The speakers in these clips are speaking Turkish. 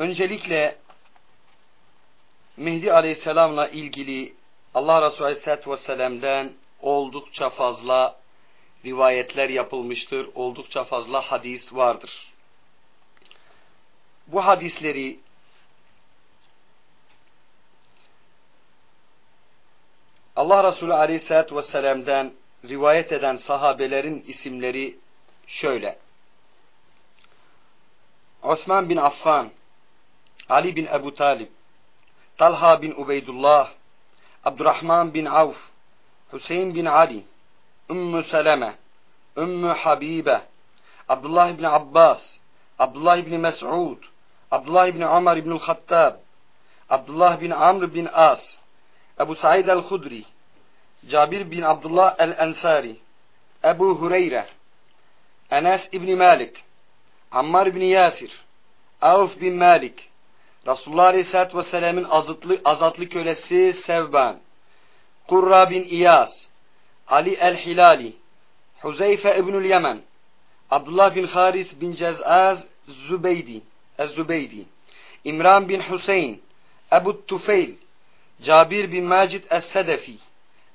Öncelikle Mehdi Aleyhisselam'la ilgili Allah Resulü Aleyhisselatü Vesselam'dan oldukça fazla rivayetler yapılmıştır. Oldukça fazla hadis vardır. Bu hadisleri Allah Resulü Aleyhisselatü Vesselam'dan rivayet eden sahabelerin isimleri şöyle. Osman bin Affan, Ali bin Ebu Talib, Talha bin Ubeydullah, Abdurrahman bin Avf, Hüseyin bin Ali, Ümmü Seleme, Ümmü Habibe, Abdullah bin Abbas, Abdullah bin Mes'ud, Abdullah bin Ömer bin Hattab, Abdullah bin Amr bin As, Ebu Said el-Hudri, Cabir bin Abdullah el-Ensari, Ebu Hureyre, Enes İbni Malik, Ammar bin Yasir, Avf bin Malik, Resulullah Aleyhisselatü Vesselam'ın azatlı, azatlı kölesi Sevban, Kurra bin İyas, Ali el-Hilali, Huzeyfe İbnül Yemen, Abdullah bin Haris bin Cez'az Zübeydi, Ez-Zübeydi, İmran bin Hüseyin, Ebu Tufeyl, Cabir bin Macid Es-Sedefi,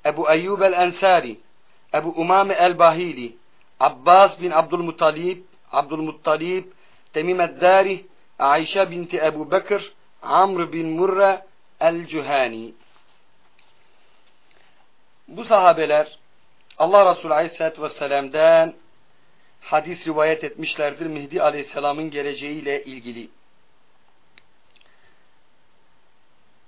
Ebu Eyyub el-Ensari, Ebu Umame el-Bahili, Abbas bin Abdülmuttalib, Abdülmuttalib, Temim el-Dari, Ayşe binti Ebu Bekir, Amr bin Murre el-Cühani. Bu sahabeler Allah Resulü Aleyhisselatü Vesselam'dan hadis rivayet etmişlerdir Mehdi Aleyhisselam'ın geleceğiyle ilgili.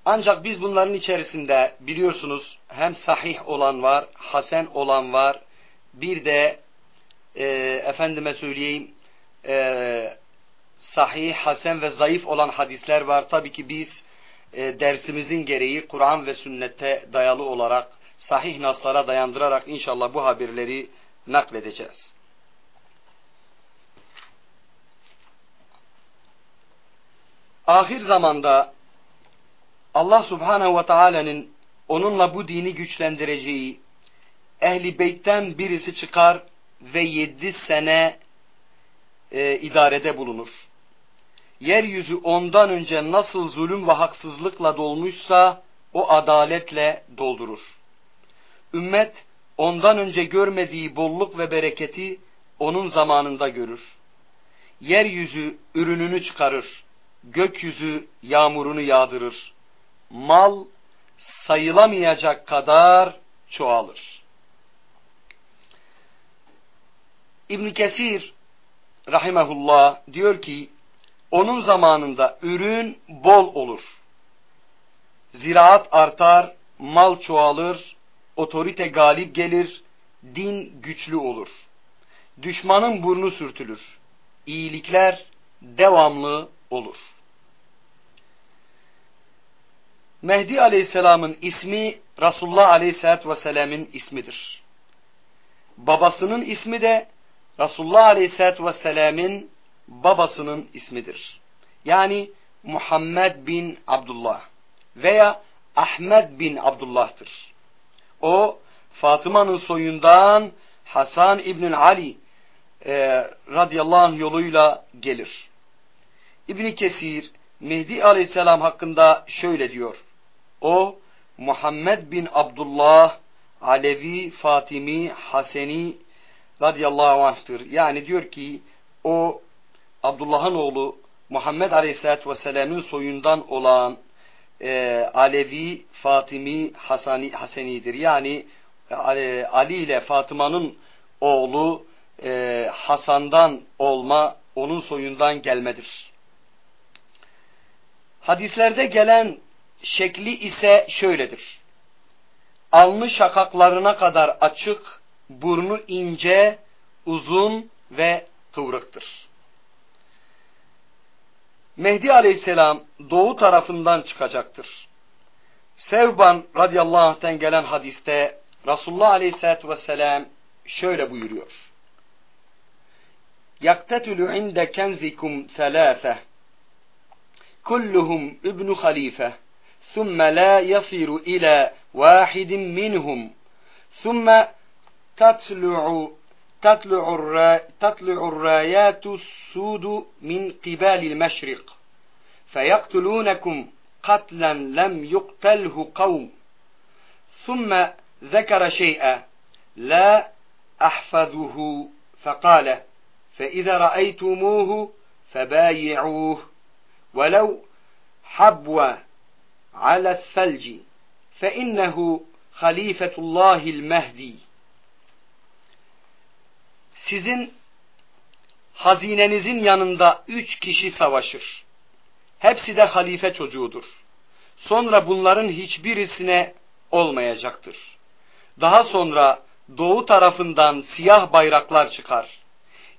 Ancak biz bunların içerisinde biliyorsunuz hem sahih olan var, hasen olan var, bir de e, efendime söyleyeyim e, sahih, hasen ve zayıf olan hadisler var. Tabii ki biz e, dersimizin gereği Kur'an ve sünnete dayalı olarak sahih naslara dayandırarak inşallah bu haberleri nakledeceğiz. Ahir zamanda Allah Subhanahu ve Taala'nın onunla bu dini güçlendireceği ehli beytten birisi çıkar ve yedi sene e, idarede bulunur. Yeryüzü ondan önce nasıl zulüm ve haksızlıkla dolmuşsa o adaletle doldurur. Ümmet ondan önce görmediği bolluk ve bereketi onun zamanında görür. Yeryüzü ürününü çıkarır. Gökyüzü yağmurunu yağdırır. Mal sayılamayacak kadar çoğalır. İbn Kesir rahimehullah diyor ki onun zamanında ürün bol olur. Ziraat artar, mal çoğalır, otorite galip gelir, din güçlü olur. Düşmanın burnu sürtülür. İyilikler devamlı olur. Mehdi Aleyhisselam'ın ismi Resulullah Aleyhisselatü Vesselam'ın ismidir. Babasının ismi de Resulullah Aleyhisselatü Vesselam'ın babasının ismidir. Yani Muhammed bin Abdullah veya Ahmet bin Abdullah'tır. O Fatıma'nın soyundan Hasan İbn Ali e, radıyallahu anh yoluyla gelir. İbni Kesir Mehdi aleyhisselam hakkında şöyle diyor. O Muhammed bin Abdullah Alevi, Fatimi, Haseni radıyallahu anh'tır. Yani diyor ki o Abdullah'ın oğlu Muhammed aleyhisselatü vesselam'ın soyundan olan e, Alevi, Fatimi, Hasani, Haseni'dir. Yani e, Ali ile Fatıma'nın oğlu e, Hasan'dan olma, onun soyundan gelmedir. Hadislerde gelen şekli ise şöyledir. Alnı şakaklarına kadar açık, burnu ince, uzun ve kıvrıktır. Mehdi aleyhisselam doğu tarafından çıkacaktır. Sevban radıyallahu anh'ten gelen hadiste Resulullah aleyhisselatü vesselam şöyle buyuruyor. Yaktetülü inde kenzikum selâfe kulluhum ibnu halife thumme la yasiru ila vahidin minhum thumme tatlu'u تطلع, الرا تطلع الرايات السود من قبال المشرق فَيَقْتُلُونَكُمْ قَتْلًا لَمْ يُقْتَلْهُ قَوْمٌ. ثُمَّ ذَكَرَ شَيْئًا لَا أَحْفَظُهُ فَقَالَ فَإِذَا رَأَيْتُمُوهُ فَبَايِعُوهُ وَلَوْ حَبْوَ عَلَى الثَّلْجِ فَإِنَّهُ خَلِيفَةُ اللّٰهِ الْمَهْدِي. Sizin hazinenizin yanında üç kişi savaşır. Hepsi de halife çocuğudur. Sonra bunların hiçbirisine olmayacaktır. Daha sonra doğu tarafından siyah bayraklar çıkar.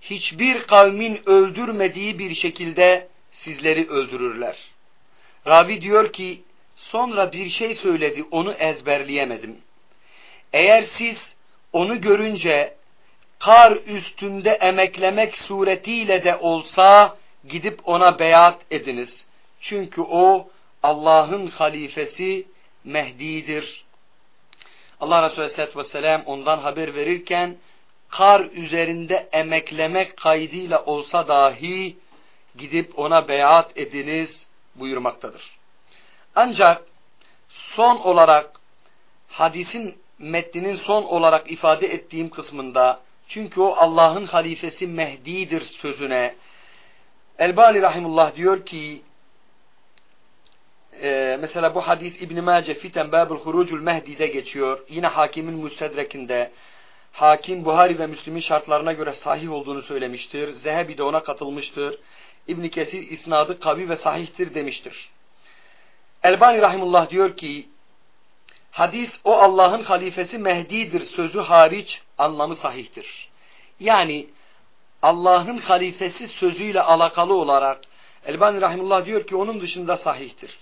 Hiçbir kavmin öldürmediği bir şekilde sizleri öldürürler. Ravi diyor ki, sonra bir şey söyledi, onu ezberleyemedim. Eğer siz onu görünce kar üstünde emeklemek suretiyle de olsa gidip ona beyat ediniz. Çünkü o Allah'ın halifesi Mehdi'dir. Allah Resulü Aleyhisselatü Vesselam ondan haber verirken kar üzerinde emeklemek kaydıyla olsa dahi gidip ona beyat ediniz buyurmaktadır. Ancak son olarak hadisin metninin son olarak ifade ettiğim kısmında çünkü o Allah'ın halifesi Mehdi'dir sözüne Elbani Rahimullah diyor ki e, mesela bu hadis İbn-i Mace Fiten Babul Hurucul Mehdi'de geçiyor. Yine hakimin müstedrekinde hakim Buhari ve Müslim'in şartlarına göre sahih olduğunu söylemiştir. Zehebi de ona katılmıştır. İbn Kesir isnadı kavi ve sahihtir demiştir. Elbani Rahimullah diyor ki hadis o Allah'ın halifesi Mehdi'dir sözü hariç anlamı sahihtir. Yani Allah'ın halifesi sözüyle alakalı olarak Elbani Rahimullah diyor ki onun dışında sahihtir.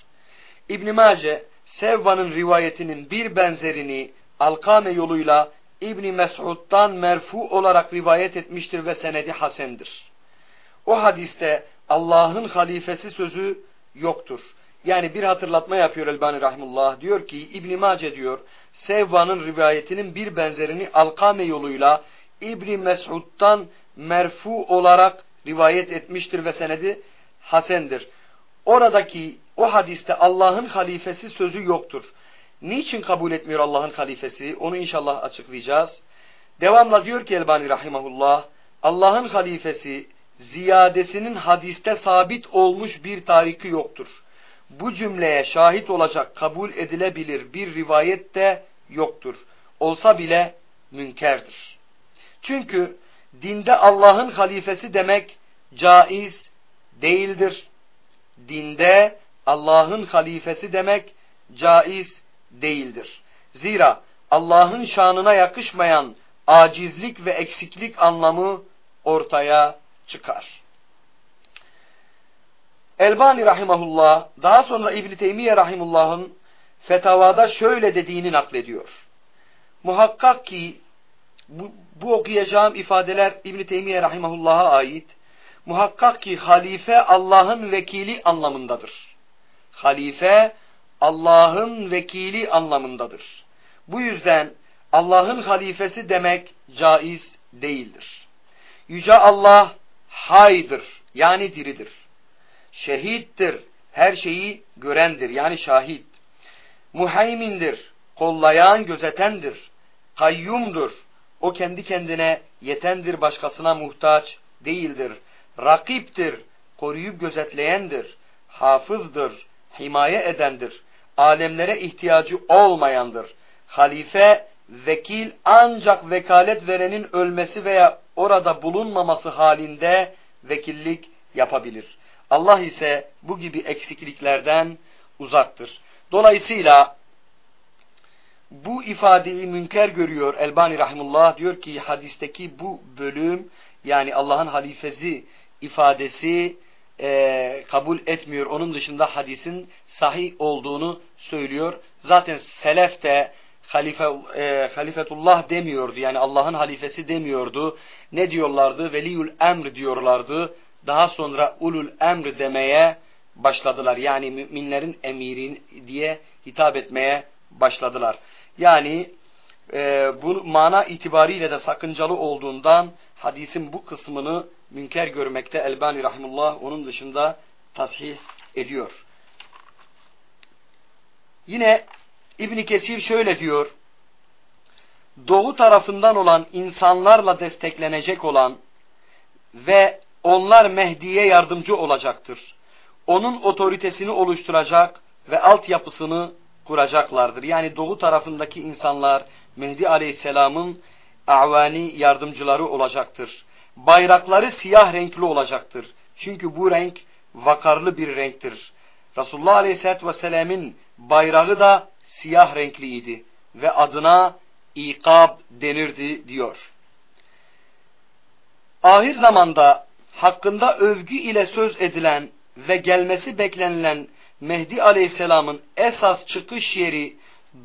İbn Mace Sevba'nın rivayetinin bir benzerini Alkame yoluyla İbn Mes'ud'dan merfu olarak rivayet etmiştir ve senedi hasendir. O hadiste Allah'ın halifesi sözü yoktur. Yani bir hatırlatma yapıyor Elbani Rahimullah. Diyor ki İbn Mace diyor Sevba'nın rivayetinin bir benzerini Alkame yoluyla İbn Mes'ud'dan merfu olarak rivayet etmiştir ve senedi hasendir. Oradaki o hadiste Allah'ın halifesi sözü yoktur. Niçin kabul etmiyor Allah'ın halifesi? Onu inşallah açıklayacağız. Devamla diyor ki Elbani Rahimahullah, Allah'ın halifesi ziyadesinin hadiste sabit olmuş bir tariki yoktur. Bu cümleye şahit olacak kabul edilebilir bir rivayet de yoktur. Olsa bile münkerdir. Çünkü dinde Allah'ın halifesi demek caiz değildir. Dinde Allah'ın halifesi demek caiz değildir. Zira Allah'ın şanına yakışmayan acizlik ve eksiklik anlamı ortaya çıkar. Elbani rahimahullah daha sonra İbn Teymiye rahimullah'ın fetavada şöyle dediğini naklediyor. Muhakkak ki bu, bu okuyacağım ifadeler İbn Teymiye rahimahullah'a ait. Muhakkak ki halife Allah'ın vekili anlamındadır. Halife Allah'ın vekili anlamındadır. Bu yüzden Allah'ın halifesi demek caiz değildir. Yüce Allah haydır yani diridir. Şehittir, her şeyi görendir yani şahit. Muhaymindir, kollayan, gözetendir. Kayyumdur, o kendi kendine yetendir, başkasına muhtaç değildir. Rakiptir, koruyup gözetleyendir. Hafızdır, himaye edendir. Alemlere ihtiyacı olmayandır. Halife, vekil ancak vekalet verenin ölmesi veya orada bulunmaması halinde vekillik yapabilir. Allah ise bu gibi eksikliklerden uzaktır. Dolayısıyla bu ifadeyi münker görüyor Elbani Rahimullah diyor ki hadisteki bu bölüm yani Allah'ın halifesi ifadesi e, kabul etmiyor. Onun dışında hadisin sahih olduğunu söylüyor. Zaten selef de halife, e, halifetullah demiyordu. Yani Allah'ın halifesi demiyordu. Ne diyorlardı? Veliyül emr diyorlardı. Daha sonra ulul emr demeye başladılar. Yani müminlerin emirin diye hitap etmeye başladılar. Yani e, bu mana itibariyle de sakıncalı olduğundan hadisin bu kısmını münker görmekte Elbani Rahimullah onun dışında tasih ediyor. Yine İbn Kesir şöyle diyor. Doğu tarafından olan insanlarla desteklenecek olan ve onlar Mehdi'ye yardımcı olacaktır. Onun otoritesini oluşturacak ve altyapısını kuracaklardır. Yani doğu tarafındaki insanlar Mehdi Aleyhisselam'ın avani yardımcıları olacaktır. Bayrakları siyah renkli olacaktır. Çünkü bu renk vakarlı bir renktir. Resulullah Aleyhisselatü Vesselam'ın bayrağı da siyah renkliydi ve adına ikab denirdi diyor. Ahir zamanda hakkında övgü ile söz edilen ve gelmesi beklenilen Mehdi Aleyhisselam'ın esas çıkış yeri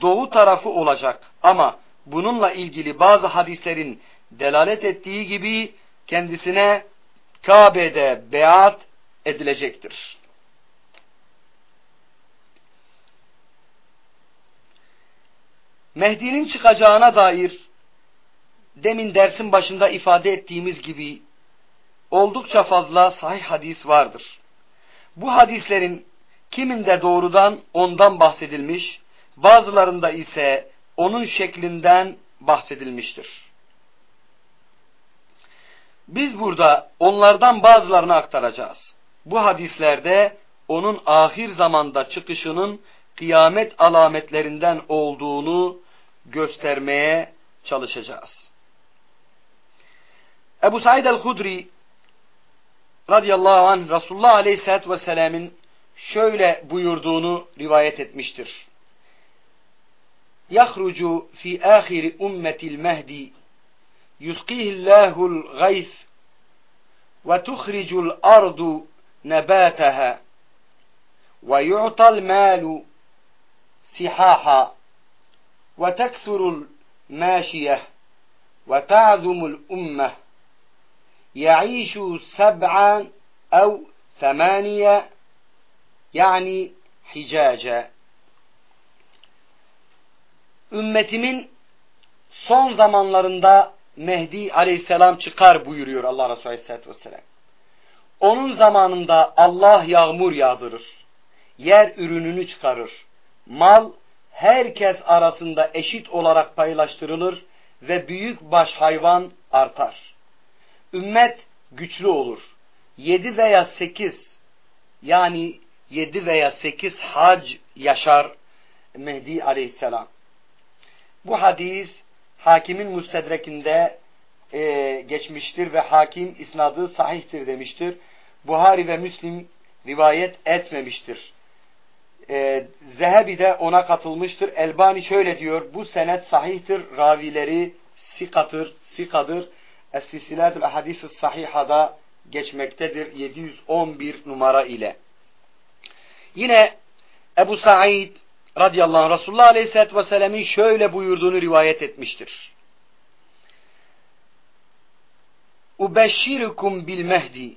doğu tarafı olacak. Ama bununla ilgili bazı hadislerin delalet ettiği gibi kendisine Kabe'de beat edilecektir. Mehdi'nin çıkacağına dair demin dersin başında ifade ettiğimiz gibi oldukça fazla sahih hadis vardır. Bu hadislerin kiminde doğrudan ondan bahsedilmiş, bazılarında ise onun şeklinden bahsedilmiştir. Biz burada onlardan bazılarını aktaracağız. Bu hadislerde onun ahir zamanda çıkışının kıyamet alametlerinden olduğunu göstermeye çalışacağız. Ebu Said el-Hudri radıyallahu anh Resulullah aleyhissalatü vesselam'ın şöyle buyurduğunu rivayet etmiştir. Yahrucu fi ahiri ummetil mehdi yuskihillahul gays ve tuhricul ardu nebataha ve yu'tal malu sihaha ve teksurul maşiyeh ve ta'zumul ummeh يعيش سبعا أو ثمانية yani hicaca. Ümmetimin son zamanlarında Mehdi aleyhisselam çıkar buyuruyor Allah Resulü aleyhisselatü vesselam. Onun zamanında Allah yağmur yağdırır. Yer ürününü çıkarır. Mal herkes arasında eşit olarak paylaştırılır ve büyük baş hayvan artar. Ümmet güçlü olur. Yedi veya sekiz yani yedi veya sekiz hac yaşar Mehdi aleyhisselam. Bu hadis hakimin müstedrekinde e, geçmiştir ve hakim isnadı sahihtir demiştir. Buhari ve Müslim rivayet etmemiştir. E, Zehebi de ona katılmıştır. Elbani şöyle diyor, bu senet sahihtir, ravileri sikatır, sikadır. Es-Sisilatül Hadis-i Sahiha'da geçmektedir 711 numara ile. Yine Ebu Said radıyallahu anh Resulullah aleyhissalatü vesselam'ın şöyle buyurduğunu rivayet etmiştir. Ubeşşirukum bil mehdi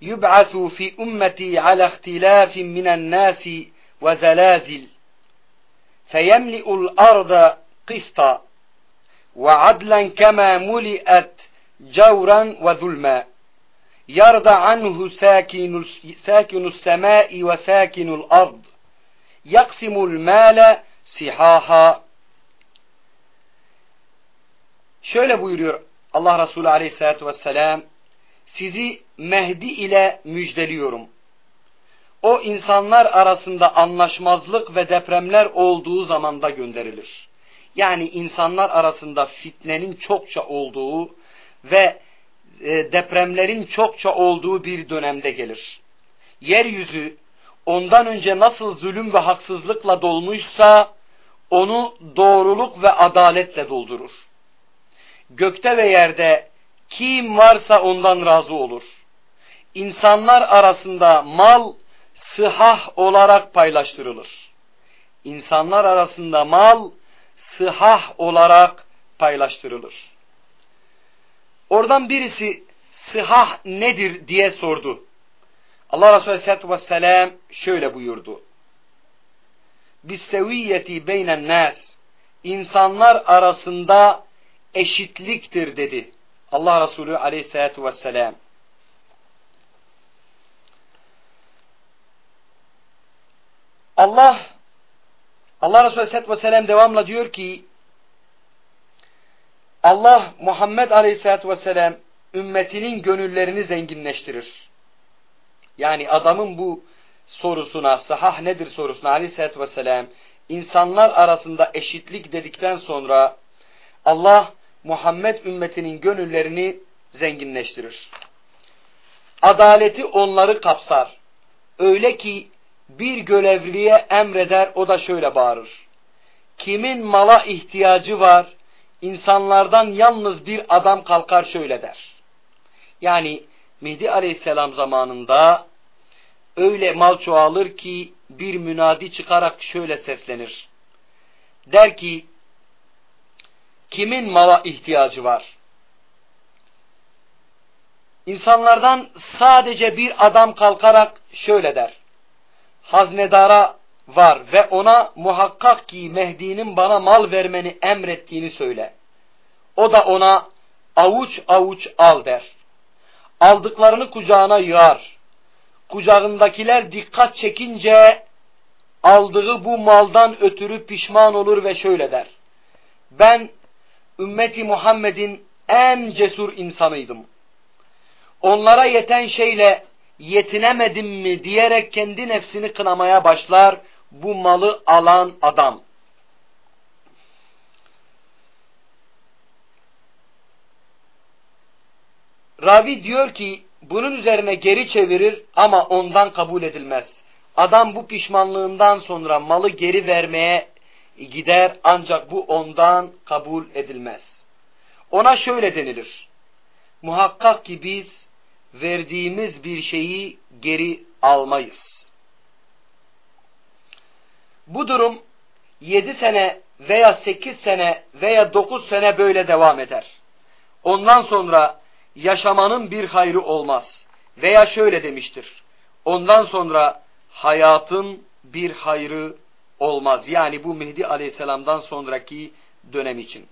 yub'asu fi ummeti ala ihtilafin minen nasi ve zelazil feyemli'ul arda qista ve adlen kema muli'at cawran ve zulma يرضى عنه ساكن ساكن السماء وساكن الأرض يقسم المال sihaha Şöyle buyuruyor Allah Resulü Aleyhisselatü Vesselam sizi Mehdi ile müjdeliyorum. O insanlar arasında anlaşmazlık ve depremler olduğu zamanda gönderilir. Yani insanlar arasında fitnenin çokça olduğu ve e, depremlerin çokça olduğu bir dönemde gelir. Yeryüzü ondan önce nasıl zulüm ve haksızlıkla dolmuşsa onu doğruluk ve adaletle doldurur. Gökte ve yerde kim varsa ondan razı olur. İnsanlar arasında mal sıhah olarak paylaştırılır. İnsanlar arasında mal sıhah olarak paylaştırılır. Oradan birisi sıhah nedir diye sordu. Allah Resulü Aleyhisselatü Vesselam şöyle buyurdu. Bisseviyyeti beynen nas insanlar arasında eşitliktir dedi. Allah Resulü Aleyhisselatü Vesselam. Allah Allah Resulü Aleyhisselatü Vesselam devamla diyor ki Allah Muhammed Aleyhisselatü Vesselam ümmetinin gönüllerini zenginleştirir. Yani adamın bu sorusuna, sahah nedir sorusuna Aleyhisselatü Vesselam insanlar arasında eşitlik dedikten sonra Allah Muhammed ümmetinin gönüllerini zenginleştirir. Adaleti onları kapsar. Öyle ki bir görevliye emreder o da şöyle bağırır. Kimin mala ihtiyacı var, insanlardan yalnız bir adam kalkar şöyle der. Yani Mehdi Aleyhisselam zamanında öyle mal çoğalır ki bir münadi çıkarak şöyle seslenir. Der ki, kimin mala ihtiyacı var? İnsanlardan sadece bir adam kalkarak şöyle der. Haznedara var ve ona muhakkak ki Mehdi'nin bana mal vermeni emrettiğini söyle. O da ona avuç avuç al der. Aldıklarını kucağına yığar. Kucağındakiler dikkat çekince aldığı bu maldan ötürü pişman olur ve şöyle der. Ben ümmeti Muhammed'in en cesur insanıydım. Onlara yeten şeyle yetinemedim mi diyerek kendi nefsini kınamaya başlar bu malı alan adam. Ravi diyor ki bunun üzerine geri çevirir ama ondan kabul edilmez. Adam bu pişmanlığından sonra malı geri vermeye gider ancak bu ondan kabul edilmez. Ona şöyle denilir. Muhakkak ki biz verdiğimiz bir şeyi geri almayız. Bu durum 7 sene veya 8 sene veya 9 sene böyle devam eder. Ondan sonra yaşamanın bir hayrı olmaz. Veya şöyle demiştir. Ondan sonra hayatın bir hayrı olmaz. Yani bu Mehdi Aleyhisselam'dan sonraki dönem için.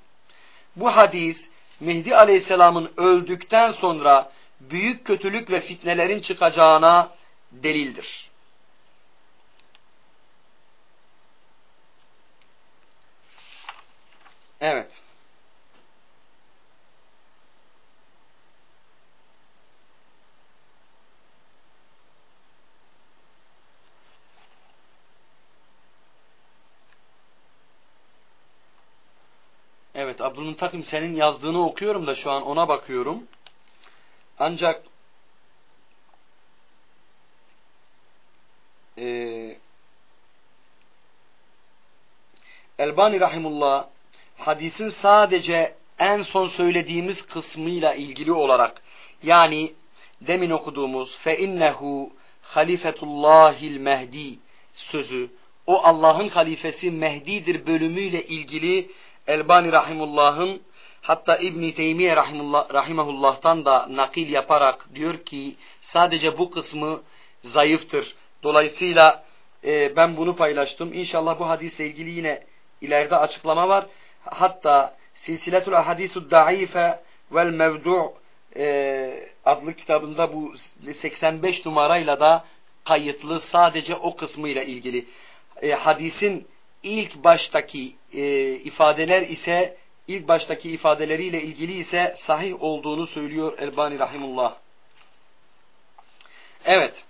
Bu hadis Mehdi Aleyhisselam'ın öldükten sonra büyük kötülük ve fitnelerin çıkacağına delildir. Evet. Evet Abdülmuntakim senin yazdığını okuyorum da şu an ona bakıyorum. Ancak e, Elbani Rahimullah hadisin sadece en son söylediğimiz kısmıyla ilgili olarak yani demin okuduğumuz fe innehu halifetullahil mehdi sözü o Allah'ın halifesi Mehdi'dir bölümüyle ilgili Elbani Rahimullah'ın hatta İbn Teymiye Rahimahullah'tan da nakil yaparak diyor ki sadece bu kısmı zayıftır. Dolayısıyla e, ben bunu paylaştım. İnşallah bu hadisle ilgili yine ileride açıklama var. Hatta Silsiletul Ahadisud Daife vel Mevdu' e, adlı kitabında bu 85 numarayla da kayıtlı sadece o kısmıyla ilgili. E, hadisin ilk baştaki e, ifadeler ise ilk baştaki ifadeleriyle ilgili ise sahih olduğunu söylüyor Elbani Rahimullah. Evet.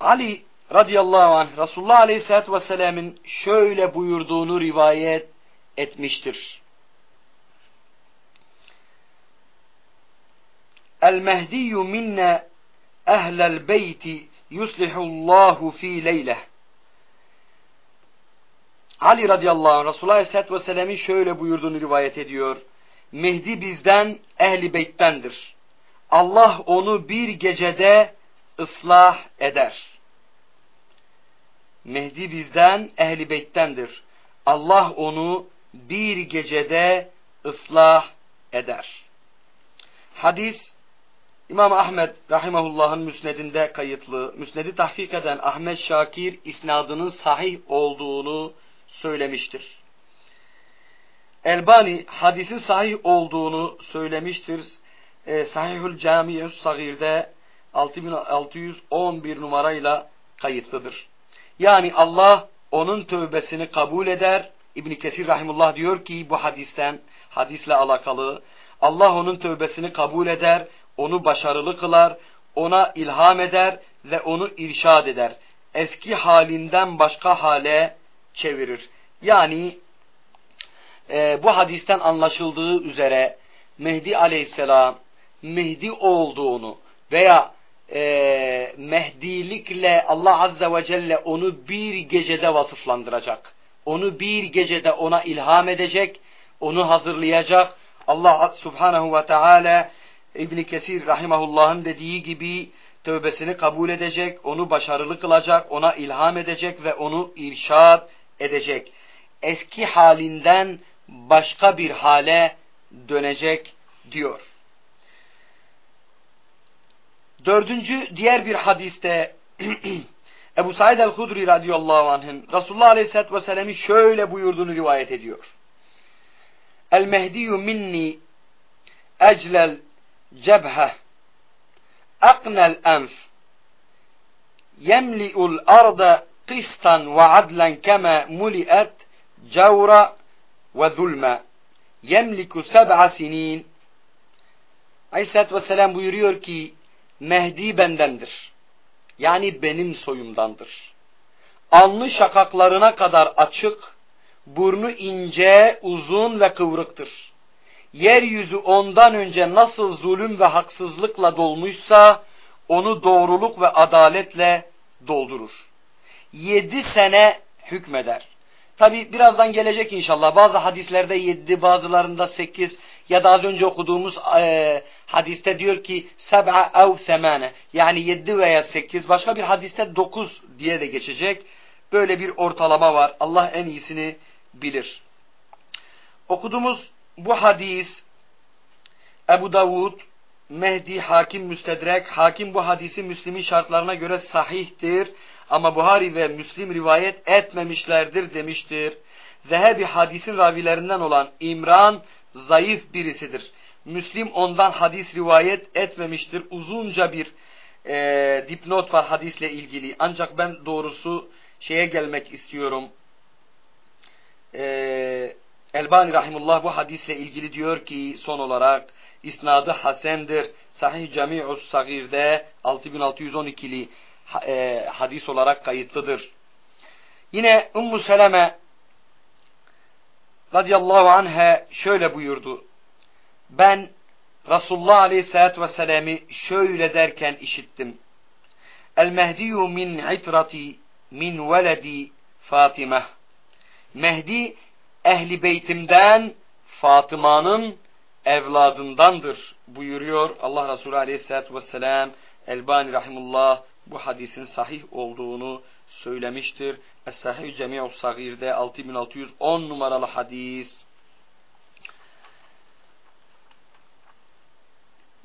Ali radıyallahu anh Resulullah aleyhissalatü vesselam'ın şöyle buyurduğunu rivayet etmiştir. El-Mehdiyyü minne ehlel beyti yuslihullahu fi leyleh. Ali radıyallahu anh Resulullah aleyhissalatü vesselam'ın şöyle buyurduğunu rivayet ediyor. Mehdi bizden ehli beyttendir. Allah onu bir gecede ıslah eder. Mehdi bizden ehli beyttendir. Allah onu bir gecede ıslah eder. Hadis İmam Ahmed rahimahullah'ın müsnedinde kayıtlı, müsnedi tahkik eden Ahmet Şakir isnadının sahih olduğunu söylemiştir. Elbani hadisin sahih olduğunu söylemiştir. E, Sahihül Camiye's Sagir'de 6611 numarayla kayıtlıdır. Yani Allah onun tövbesini kabul eder. İbn Kesir rahimullah diyor ki bu hadisten hadisle alakalı Allah onun tövbesini kabul eder, onu başarılı kılar, ona ilham eder ve onu irşad eder. Eski halinden başka hale çevirir. Yani e, bu hadisten anlaşıldığı üzere Mehdi aleyhisselam Mehdi olduğunu veya e, Mehdilikle Allah azze ve celle onu bir gecede vasıflandıracak. Onu bir gecede ona ilham edecek, onu hazırlayacak. Allah subhanahu ve teala İbn Kesir rahimahullah'ın dediği gibi tövbesini kabul edecek, onu başarılı kılacak, ona ilham edecek ve onu irşad edecek. Eski halinden başka bir hale dönecek diyor. Dördüncü diğer bir hadiste Ebu Said el-Hudri radıyallahu anh'ın Resulullah aleyhisselatü vesselam'ı şöyle buyurduğunu rivayet ediyor. El mehdiyu minni eclel cebhe aknel enf yemli'ul arda qistan ve adlen kema muli'et cevra ve zulme yemliku seb'a sinin Aleyhisselatü buyuruyor ki Mehdi bendendir. Yani benim soyumdandır. Alnı şakaklarına kadar açık, burnu ince, uzun ve kıvrıktır. Yeryüzü ondan önce nasıl zulüm ve haksızlıkla dolmuşsa, onu doğruluk ve adaletle doldurur. Yedi sene hükmeder. Tabi birazdan gelecek inşallah. Bazı hadislerde yedi, bazılarında sekiz ya da az önce okuduğumuz e, hadiste diyor ki seb'a ev semane yani yedi veya sekiz. Başka bir hadiste dokuz diye de geçecek. Böyle bir ortalama var. Allah en iyisini bilir. Okuduğumuz bu hadis Ebu Davud, Mehdi, Hakim, Müstedrek. Hakim bu hadisi Müslim'in şartlarına göre sahihtir ama Buhari ve Müslim rivayet etmemişlerdir demiştir. Zehebi hadisin ravilerinden olan İmran zayıf birisidir. Müslim ondan hadis rivayet etmemiştir. Uzunca bir e, dipnot var hadisle ilgili. Ancak ben doğrusu şeye gelmek istiyorum. E, Elbani Rahimullah bu hadisle ilgili diyor ki son olarak isnadı hasendir. Sahih Cami'us Sagir'de 6612'li e, hadis olarak kayıtlıdır. Yine Ummu Seleme radıyallahu anha şöyle buyurdu. Ben Resulullah aleyhissalatü vesselam'ı şöyle derken işittim. El Mehdiyu min itrati min veledi Fatime. Mehdi ehli beytimden Fatıma'nın evladındandır buyuruyor Allah Resulü aleyhissalatü vesselam. Elbani rahimullah bu hadisin sahih olduğunu söylemiştir. Es-Sahih Cemi'u Sagir'de 6610 numaralı hadis.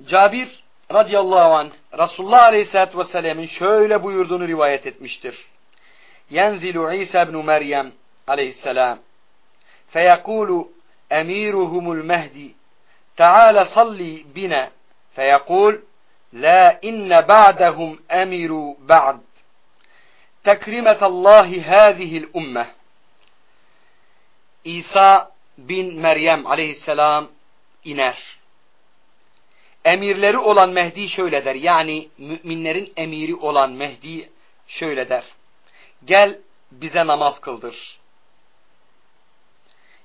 Cabir radıyallahu anh Resulullah aleyhissalatü vesselam'ın şöyle buyurduğunu rivayet etmiştir. Yenzilu İsa ibn Meryem aleyhisselam feyekulu emiruhumul mehdi Teala salli bina feyekul La inne ba'dahum emiru ba'd. Tekrimetallahi hâzihil ummeh. İsa bin Meryem aleyhisselam iner. Emirleri olan Mehdi şöyle der. Yani müminlerin emiri olan Mehdi şöyle der. Gel bize namaz kıldır.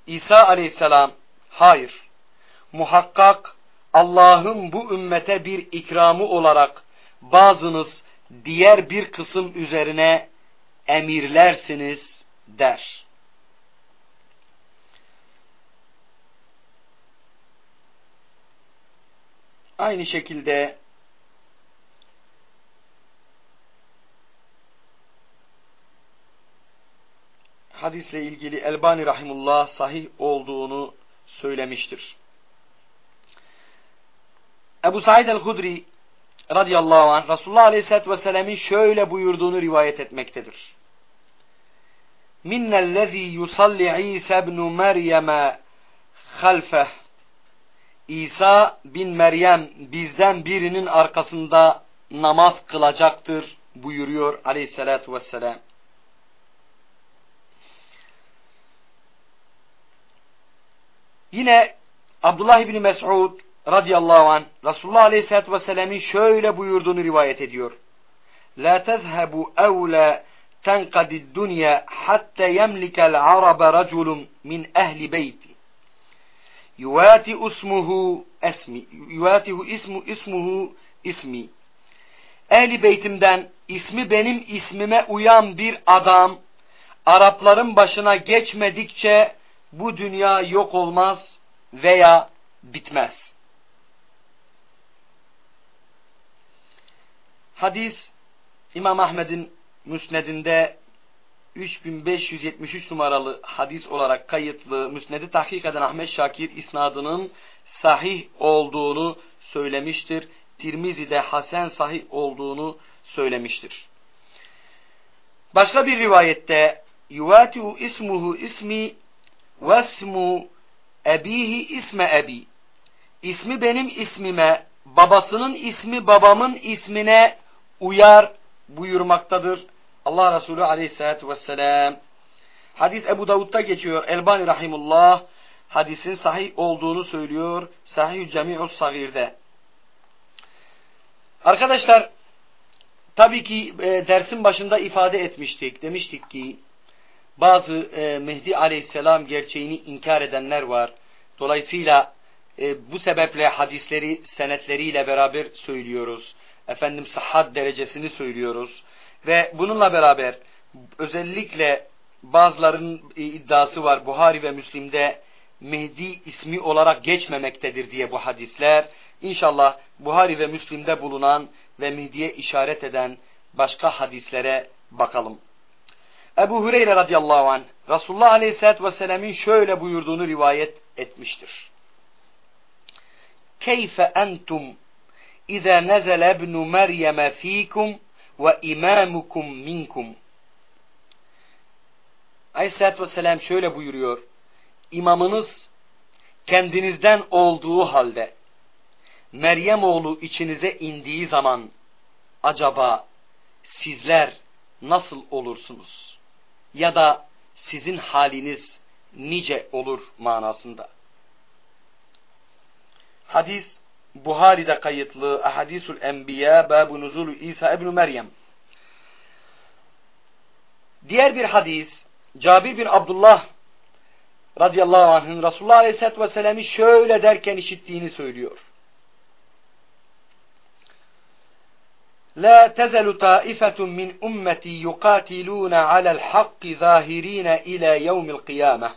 İsa aleyhisselam hayır. Muhakkak Allah'ın bu ümmete bir ikramı olarak bazınız diğer bir kısım üzerine emirlersiniz der. Aynı şekilde hadisle ilgili Elbani Rahimullah sahih olduğunu söylemiştir. Ebu Said el-Hudri radıyallahu anh Resulullah aleyhissalatü vesselam'ın şöyle buyurduğunu rivayet etmektedir. Minnellezî yusalli İsa ibn Meryem'e halfeh İsa bin Meryem bizden birinin arkasında namaz kılacaktır buyuruyor aleyhissalatu vesselam. Yine Abdullah İbni Mes'ud radıyallahu anh Resulullah aleyhissalatu vesselam'ın şöyle buyurduğunu rivayet ediyor. La tezhebu evle tenkadid dünya hatta yemlikel arabe raculun min ehli beyti yuvati ismuhu esmi yuvatihu ismu ismuhu ismi ehli beytimden ismi benim ismime uyan bir adam Arapların başına geçmedikçe bu dünya yok olmaz veya bitmez. Hadis İmam Ahmed'in müsnedinde 3573 numaralı hadis olarak kayıtlı müsnedi tahkik eden Ahmet Şakir isnadının sahih olduğunu söylemiştir. Tirmizi'de Hasan sahih olduğunu söylemiştir. Başka bir rivayette yuvatu ismuhu ismi vesmu ebihi isme ebi İsmi benim ismime, babasının ismi babamın ismine uyar buyurmaktadır. Allah Resulü aleyhissalatü vesselam. Hadis Ebu Davud'da geçiyor. Elbani Rahimullah hadisin sahih olduğunu söylüyor. Sahih Cemi'us Sagir'de. Arkadaşlar tabii ki e, dersin başında ifade etmiştik. Demiştik ki bazı e, Mehdi Aleyhisselam gerçeğini inkar edenler var. Dolayısıyla e, bu sebeple hadisleri senetleriyle beraber söylüyoruz. Efendim sıhhat derecesini söylüyoruz. Ve bununla beraber özellikle bazıların iddiası var Buhari ve Müslim'de Mehdi ismi olarak geçmemektedir diye bu hadisler. İnşallah Buhari ve Müslim'de bulunan ve Mehdi'ye işaret eden başka hadislere bakalım. Ebu Hureyre radıyallahu anh Resulullah aleyhissalatü vesselam'ın şöyle buyurduğunu rivayet etmiştir. Keyfe entum İza nezele ibnu Meryem fikum ve imamukum minkum. Aleyhisselatü Vesselam şöyle buyuruyor. İmamınız kendinizden olduğu halde Meryem oğlu içinize indiği zaman acaba sizler nasıl olursunuz? Ya da sizin haliniz nice olur manasında. Hadis Buhari'de kayıtlı Ahadisul Enbiya Babu Nuzulu İsa İbn Meryem. Diğer bir hadis Cabir bin Abdullah radıyallahu anh'ın Resulullah aleyhisselatü vesselam'ı şöyle derken işittiğini söylüyor. La tezelu taifetun min ummeti yukatiluna alel hakki zahirine ila yevmil kıyameh.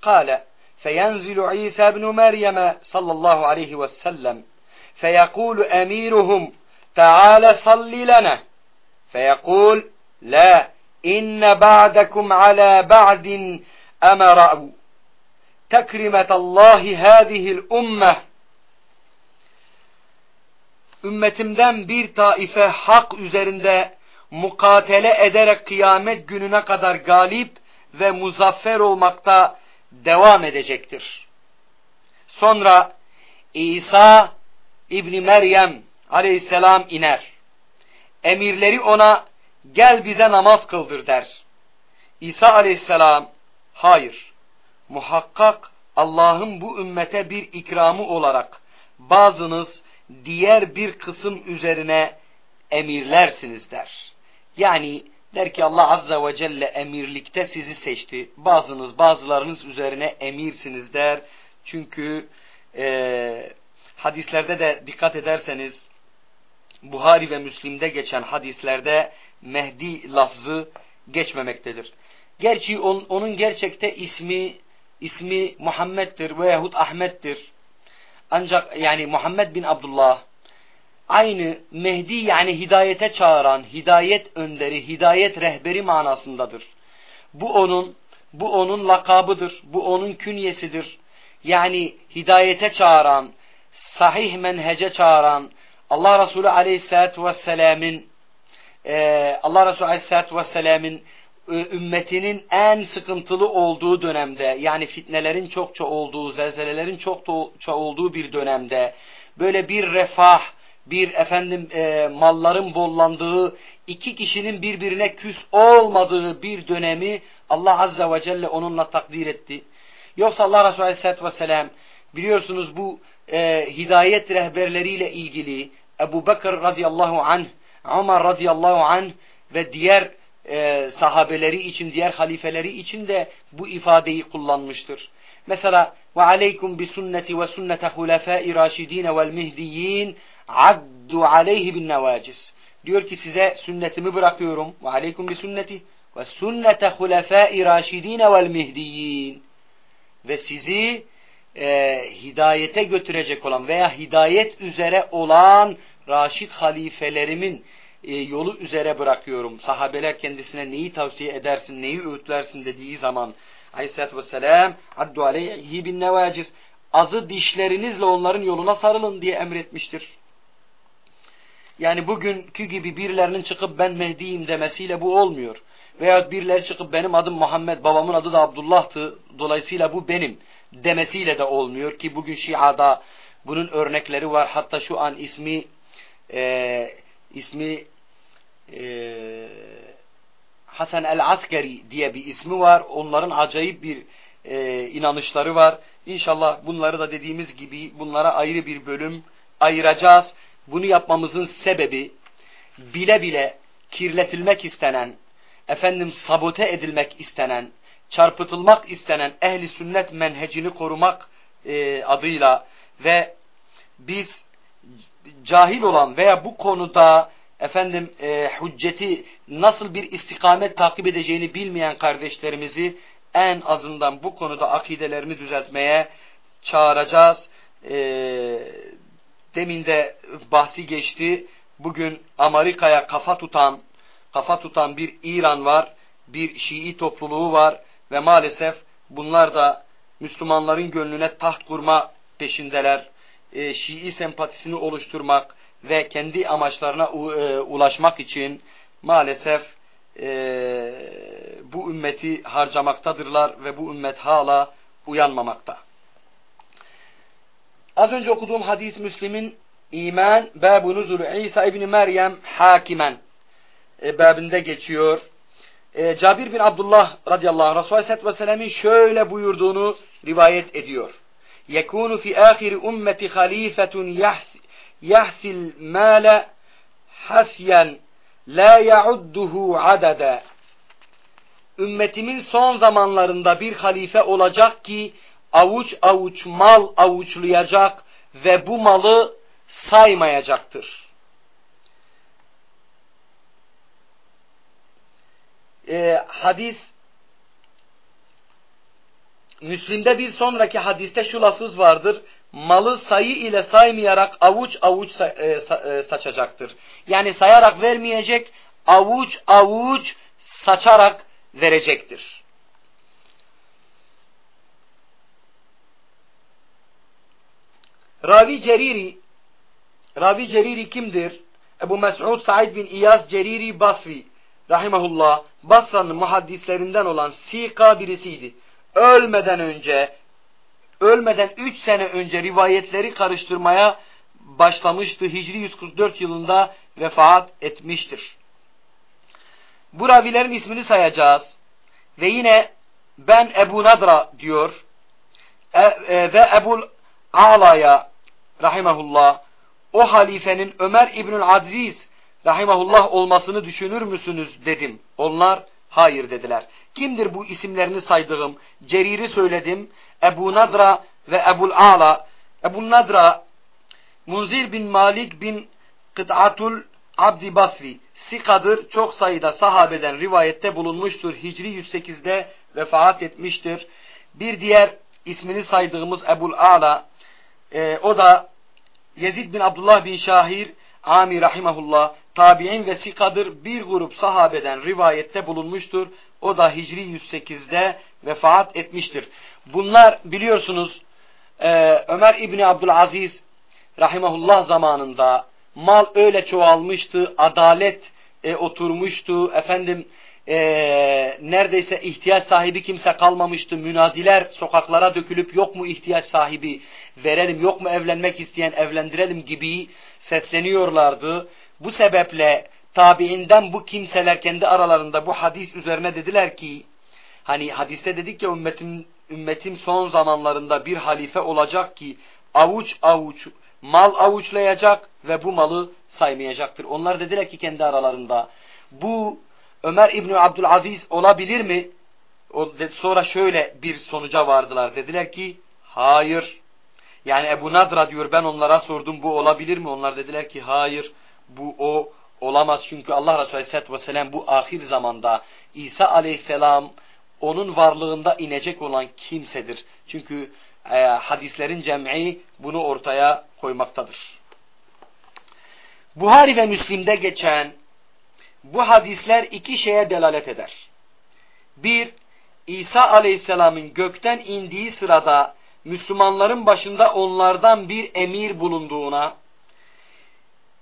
Kale فينزل عيسى ابن مريم صلى الله عليه وسلم فيقول أميرهم تعال صل لنا فيقول لا إن بعدكم على بعد أمر تكرمة الله هذه الأمة ümmetimden bir taife hak üzerinde mukatele ederek kıyamet gününe kadar galip ve muzaffer olmakta devam edecektir. Sonra İsa İbni Meryem aleyhisselam iner. Emirleri ona gel bize namaz kıldır der. İsa aleyhisselam hayır muhakkak Allah'ın bu ümmete bir ikramı olarak bazınız diğer bir kısım üzerine emirlersiniz der. Yani Der ki Allah Azza ve Celle emirlikte sizi seçti. Bazınız bazılarınız üzerine emirsiniz der. Çünkü e, hadislerde de dikkat ederseniz Buhari ve Müslim'de geçen hadislerde Mehdi lafzı geçmemektedir. Gerçi on, onun gerçekte ismi ismi Muhammed'dir veyahut Ahmet'tir. Ancak yani Muhammed bin Abdullah aynı Mehdi yani hidayete çağıran, hidayet önderi, hidayet rehberi manasındadır. Bu onun, bu onun lakabıdır, bu onun künyesidir. Yani hidayete çağıran, sahih menhece çağıran, Allah Resulü Aleyhisselatü Vesselam'ın e, Allah Resulü Aleyhisselatü Vesselam'ın ümmetinin en sıkıntılı olduğu dönemde yani fitnelerin çokça olduğu, zelzelelerin çokça olduğu bir dönemde böyle bir refah, bir efendim e, malların bollandığı, iki kişinin birbirine küs olmadığı bir dönemi Allah Azze ve Celle onunla takdir etti. Yoksa Allah Resulü Aleyhisselatü Vesselam biliyorsunuz bu e, hidayet rehberleriyle ilgili Ebu Bekir radıyallahu anh, Ömer radıyallahu anh ve diğer e, sahabeleri için, diğer halifeleri için de bu ifadeyi kullanmıştır. Mesela ve aleykum bi sünneti ve sünnete hulefâi raşidîne vel mihdiyyin addu aleyhi bin nevacis. Diyor ki size sünnetimi bırakıyorum. Ve aleykum bi sünneti ve sünnete hulefâi raşidîne vel mihdiyyin. Ve sizi e, hidayete götürecek olan veya hidayet üzere olan Raşid halifelerimin e, yolu üzere bırakıyorum. Sahabeler kendisine neyi tavsiye edersin, neyi öğütlersin dediği zaman Aleyhisselatü Vesselam addu aleyhi bin nevaciz azı dişlerinizle onların yoluna sarılın diye emretmiştir. Yani bugünkü gibi birilerinin çıkıp ben Mehdi'yim demesiyle bu olmuyor. Veya birileri çıkıp benim adım Muhammed, babamın adı da Abdullah'tı, dolayısıyla bu benim demesiyle de olmuyor ki bugün Şia'da bunun örnekleri var. Hatta şu an ismi e, ismi e, Hasan el-Askeri diye bir ismi var. Onların acayip bir e, inanışları var. İnşallah bunları da dediğimiz gibi bunlara ayrı bir bölüm ayıracağız. Bunu yapmamızın sebebi bile bile kirletilmek istenen, efendim sabote edilmek istenen, çarpıtılmak istenen ehli sünnet menhecini korumak e, adıyla ve biz cahil olan veya bu konuda efendim e, hücceti nasıl bir istikamet takip edeceğini bilmeyen kardeşlerimizi en azından bu konuda akidelerini düzeltmeye çağıracağız. E, demin de bahsi geçti. Bugün Amerika'ya kafa tutan kafa tutan bir İran var, bir Şii topluluğu var ve maalesef bunlar da Müslümanların gönlüne taht kurma peşindeler. E, Şii sempatisini oluşturmak ve kendi amaçlarına e, ulaşmak için maalesef e, bu ümmeti harcamaktadırlar ve bu ümmet hala uyanmamakta. Az önce okuduğum hadis Müslim'in iman babu nuzul İsa İbni Meryem hakimen e, babinde geçiyor. E, Cabir bin Abdullah radıyallahu anh Resulü Aleyhisselatü Vesselam'ın şöyle buyurduğunu rivayet ediyor. يَكُونُ فِي آخِرِ أُمَّةِ خَلِيفَةٌ يَحْسِ yahsil mâle hasyen la yaudduhu adede. Ümmetimin son zamanlarında bir halife olacak ki avuç avuç mal avuçlayacak ve bu malı saymayacaktır. Ee, hadis Müslim'de bir sonraki hadiste şu lafız vardır. Malı sayı ile saymayarak avuç avuç sa e, sa e, saçacaktır. Yani sayarak vermeyecek, avuç avuç saçarak verecektir. Ravi Ceriri Ravi Ceriri kimdir? Ebu Mes'ud Said bin İyaz Ceriri Basri rahimahullah Basra'nın muhaddislerinden olan Sika birisiydi. Ölmeden önce ölmeden 3 sene önce rivayetleri karıştırmaya başlamıştı. Hicri 144 yılında vefat etmiştir. Bu ravilerin ismini sayacağız. Ve yine ben Ebu Nadra diyor. E, e, ve Ebu A'la'ya rahimahullah o halifenin Ömer İbnül Aziz rahimahullah olmasını düşünür müsünüz dedim. Onlar hayır dediler. Kimdir bu isimlerini saydığım? Cerir'i söyledim. Ebu Nadra ve Ebul Ala. Ebu Nadra Munzir bin Malik bin Kıt'atul Abdi Basri. Sikadır. Çok sayıda sahabeden rivayette bulunmuştur. Hicri 108'de vefat etmiştir. Bir diğer ismini saydığımız Ebul Ala e, o da Yezid bin Abdullah bin Şahir Ami rahimahullah tabi'in ve sikadır bir grup sahabeden rivayette bulunmuştur. O da Hicri 108'de vefat etmiştir. Bunlar biliyorsunuz e, Ömer İbni Abdülaziz rahimahullah zamanında mal öyle çoğalmıştı, adalet e, oturmuştu, efendim e, neredeyse ihtiyaç sahibi kimse kalmamıştı. Münadiler sokaklara dökülüp yok mu ihtiyaç sahibi verelim, yok mu evlenmek isteyen evlendirelim gibi sesleniyorlardı. Bu sebeple tabiinden bu kimseler kendi aralarında bu hadis üzerine dediler ki hani hadiste dedik ya ümmetim, ümmetim son zamanlarında bir halife olacak ki avuç avuç mal avuçlayacak ve bu malı saymayacaktır. Onlar dediler ki kendi aralarında bu Ömer İbni Abdülaziz olabilir mi? Sonra şöyle bir sonuca vardılar. Dediler ki hayır. Yani Ebu Nadra diyor ben onlara sordum bu olabilir mi? Onlar dediler ki hayır bu o olamaz. Çünkü Allah Resulü Aleyhisselatü Vesselam bu ahir zamanda İsa Aleyhisselam onun varlığında inecek olan kimsedir. Çünkü e, hadislerin cem'i bunu ortaya koymaktadır. Buhari ve Müslim'de geçen bu hadisler iki şeye delalet eder. Bir, İsa aleyhisselamın gökten indiği sırada Müslümanların başında onlardan bir emir bulunduğuna,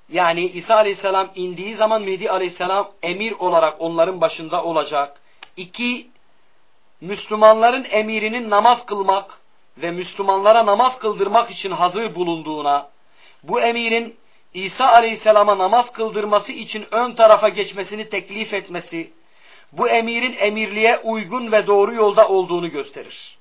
yani İsa aleyhisselam indiği zaman Mehdi aleyhisselam emir olarak onların başında olacak. İki, Müslümanların emirinin namaz kılmak ve Müslümanlara namaz kıldırmak için hazır bulunduğuna, bu emirin İsa aleyhisselama namaz kıldırması için ön tarafa geçmesini teklif etmesi, bu emirin emirliğe uygun ve doğru yolda olduğunu gösterir.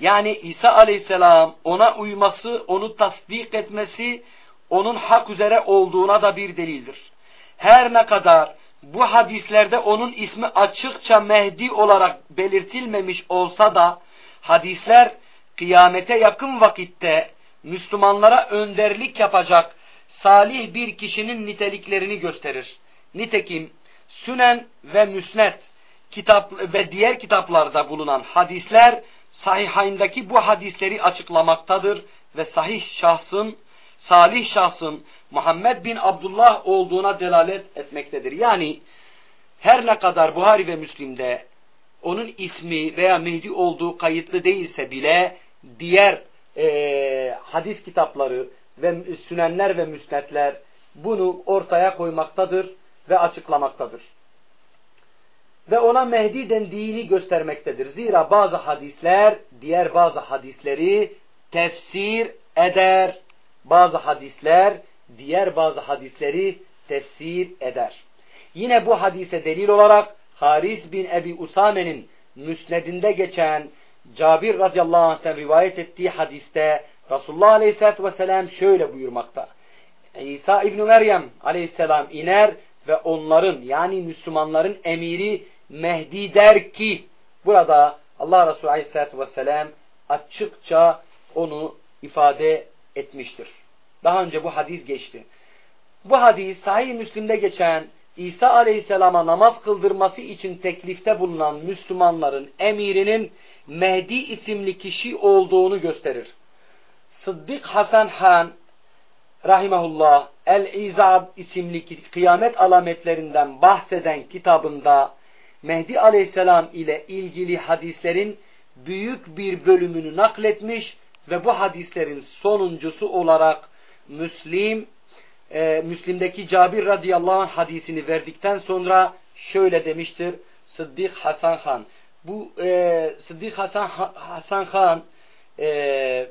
Yani İsa aleyhisselam ona uyması, onu tasdik etmesi, onun hak üzere olduğuna da bir delildir. Her ne kadar bu hadislerde onun ismi açıkça Mehdi olarak belirtilmemiş olsa da hadisler kıyamete yakın vakitte Müslümanlara önderlik yapacak salih bir kişinin niteliklerini gösterir. Nitekim Sünen ve Müsnet kitap ve diğer kitaplarda bulunan hadisler sahihayndaki bu hadisleri açıklamaktadır ve sahih şahsın, salih şahsın Muhammed bin Abdullah olduğuna delalet etmektedir. Yani her ne kadar Buhari ve Müslim'de onun ismi veya Mehdi olduğu kayıtlı değilse bile diğer e, hadis kitapları ve sünenler ve müsnetler bunu ortaya koymaktadır ve açıklamaktadır. Ve ona Mehdi dendiğini göstermektedir. Zira bazı hadisler diğer bazı hadisleri tefsir eder. Bazı hadisler diğer bazı hadisleri tefsir eder. Yine bu hadise delil olarak Haris bin Ebi Usame'nin müsnedinde geçen Cabir radıyallahu anh'ten rivayet ettiği hadiste Resulullah aleyhissalatü vesselam şöyle buyurmakta. İsa İbni Meryem aleyhisselam iner ve onların yani Müslümanların emiri Mehdi der ki burada Allah Resulü aleyhissalatü vesselam açıkça onu ifade etmiştir. Daha önce bu hadis geçti. Bu hadis sahih Müslim'de geçen İsa aleyhisselama namaz kıldırması için teklifte bulunan Müslümanların emirinin Mehdi isimli kişi olduğunu gösterir. Sıddık Hasan Han rahimahullah El-İzab isimli kıyamet alametlerinden bahseden kitabında Mehdi aleyhisselam ile ilgili hadislerin büyük bir bölümünü nakletmiş ve bu hadislerin sonuncusu olarak Müslim e, Müslim'deki Cabir radıyallahu anh hadisini verdikten sonra şöyle demiştir Sıddık Hasan Han. Bu e, Sıddık Hasan, Hasan Han e,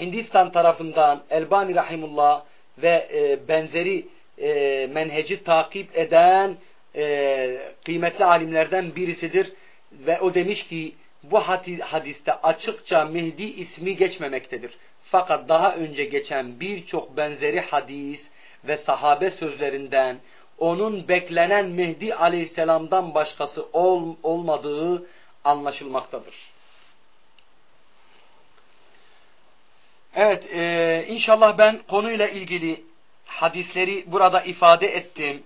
Hindistan tarafından Elbani Rahimullah ve e, benzeri e, menheci takip eden e, kıymetli alimlerden birisidir. Ve o demiş ki bu hadiste açıkça Mehdi ismi geçmemektedir. Fakat daha önce geçen birçok benzeri hadis ve sahabe sözlerinden onun beklenen Mehdi aleyhisselamdan başkası ol, olmadığı anlaşılmaktadır. Evet, e, inşallah ben konuyla ilgili hadisleri burada ifade ettim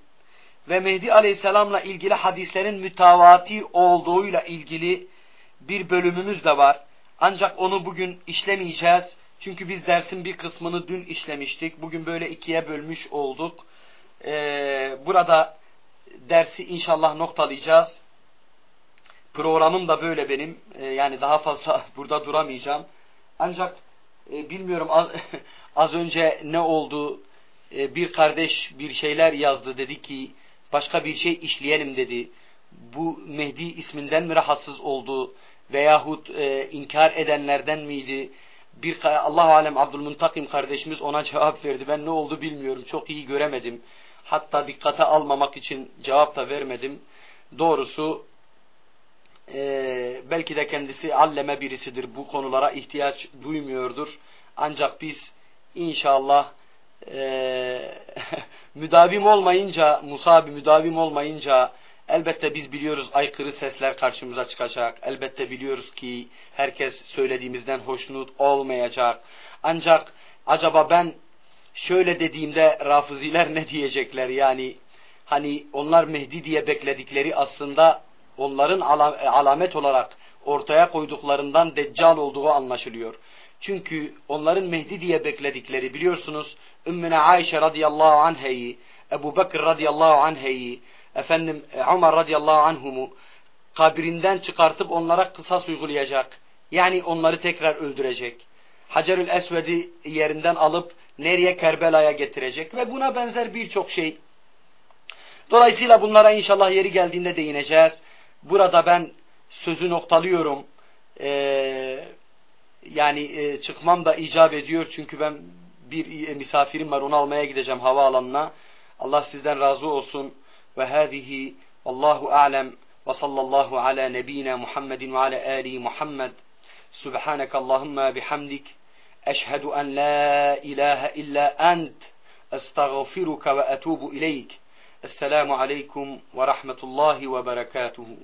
ve Mehdi Aleyhisselam'la ilgili hadislerin mütevatir olduğuyla ilgili bir bölümümüz de var. Ancak onu bugün işlemeyeceğiz. Çünkü biz dersin bir kısmını dün işlemiştik. Bugün böyle ikiye bölmüş olduk. Ee, burada dersi inşallah noktalayacağız. Programım da böyle benim. Ee, yani daha fazla burada duramayacağım. Ancak e, bilmiyorum az, az önce ne oldu? E, bir kardeş bir şeyler yazdı. Dedi ki başka bir şey işleyelim dedi. bu Mehdi isminden mi rahatsız oldu veyahut e, inkar edenlerden miydi? Bir Allah alem Abdülmuntakim kardeşimiz ona cevap verdi. Ben ne oldu bilmiyorum. Çok iyi göremedim. Hatta dikkate almamak için cevap da vermedim. Doğrusu e, belki de kendisi alleme birisidir. Bu konulara ihtiyaç duymuyordur. Ancak biz inşallah e, müdavim olmayınca, musabi müdavim olmayınca elbette biz biliyoruz aykırı sesler karşımıza çıkacak. Elbette biliyoruz ki herkes söylediğimizden hoşnut olmayacak. Ancak acaba ben şöyle dediğimde rafıziler ne diyecekler yani hani onlar Mehdi diye bekledikleri aslında onların alamet olarak ortaya koyduklarından deccal olduğu anlaşılıyor. Çünkü onların Mehdi diye bekledikleri biliyorsunuz Ümmüne Ayşe radıyallahu anheyi, Ebu Bekir radıyallahu anheyi, efendim Ömer radıyallahu anhumu kabrinden çıkartıp onlara kısas uygulayacak. Yani onları tekrar öldürecek. Hacerül Esved'i yerinden alıp nereye Kerbela'ya getirecek ve buna benzer birçok şey. Dolayısıyla bunlara inşallah yeri geldiğinde değineceğiz. Burada ben sözü noktalıyorum. Ee, yani e, çıkmam da icap ediyor çünkü ben bir e, misafirim var onu almaya gideceğim havaalanına. Allah sizden razı olsun. Ve hâzihi vallahu a'lem ve sallallahu ala nebina Muhammedin ve ala ali Muhammed. Subhanak Allahumma bihamdik. Eşhedü en la ilahe illa ent. Estağfiruka ve etubu ileyk. Esselamu aleyküm ve rahmetullahi ve berekatuhu.